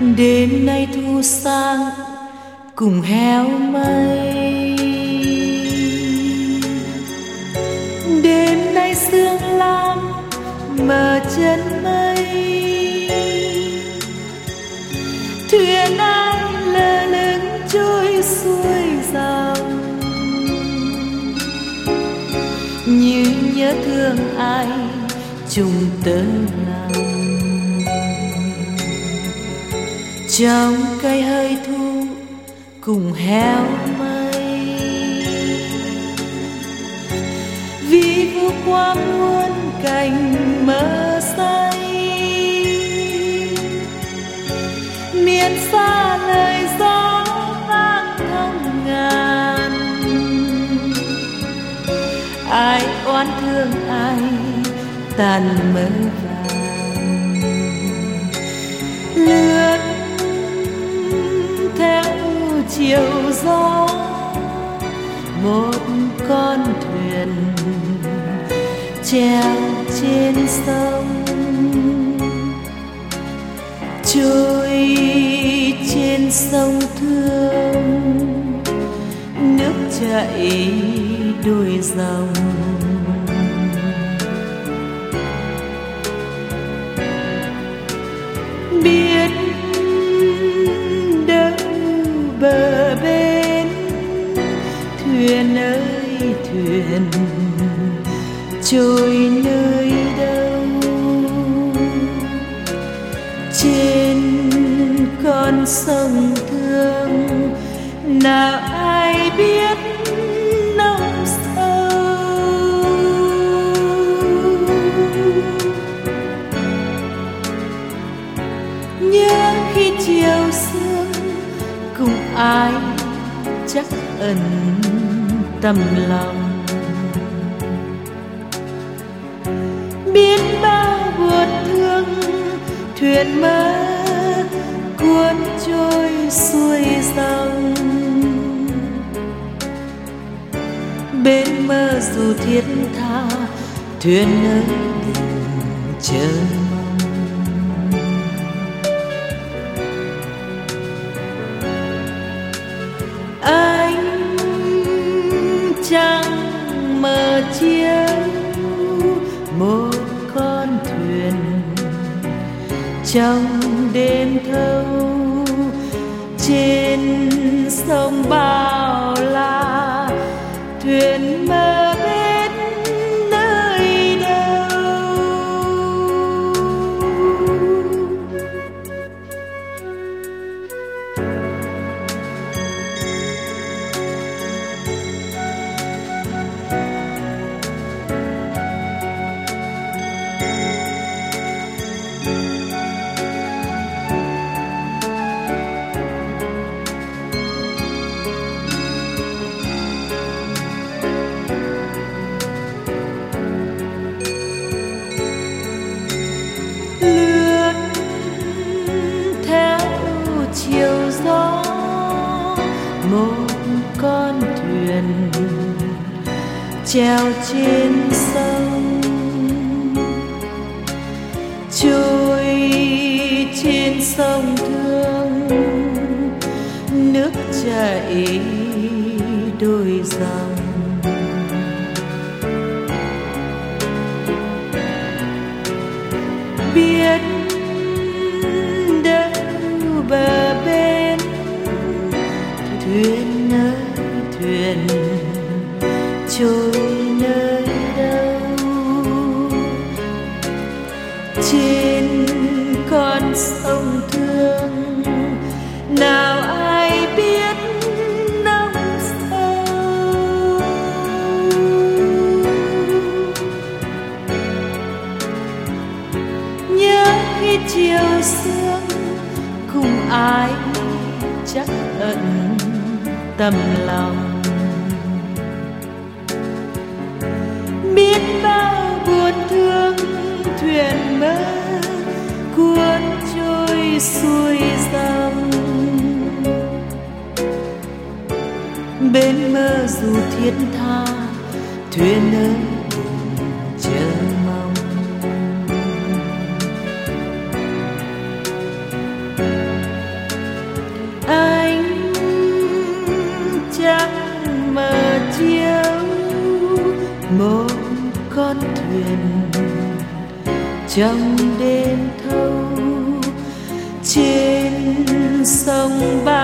đêm nay thu sang, cùng heo mây. Đêm nay sương lam mờ chân mây. Thuyền ai lơ lửng trôi xuôi dòng. Như nhớ thương ai trùng tơ lòng trong cây hơi thu cùng heo mây. Vì vu qua muôn cành mơ say, miền xa lời gió vang thông ngàn. Ai oan thương, ai tàn mơ vàng. Chiều gió, một con thuyền treo trên sông. Trôi trên sông thương, nước chảy đôi dòng. Biết bờ bên. Thuyền ơi thuyền trôi nơi không ai chắc ẩn tâm lòng. Biết bao buồn thương, thuyền mơ, cuốn trôi xuôi dòng. Bên mơ dù thiết tha, thuyền nơi đường chờ. Trăng mờ chiếu một con thuyền. Trong đêm thâu trên sông bao la thuyền một con thuyền treo trên sông. Chảy đôi dòng biết đâu bờ bên thuyền nơi thuyền trôi. Khi chiều sương cùng ai chắc ẩn tâm lòng. Biết bao buồn thương thuyền mơ, cuốn trôi xuôi dòng. Bên mơ dù thiết tha, thuyền ơi, chờ. Con thuyền trong đêm thâu trên sông ba.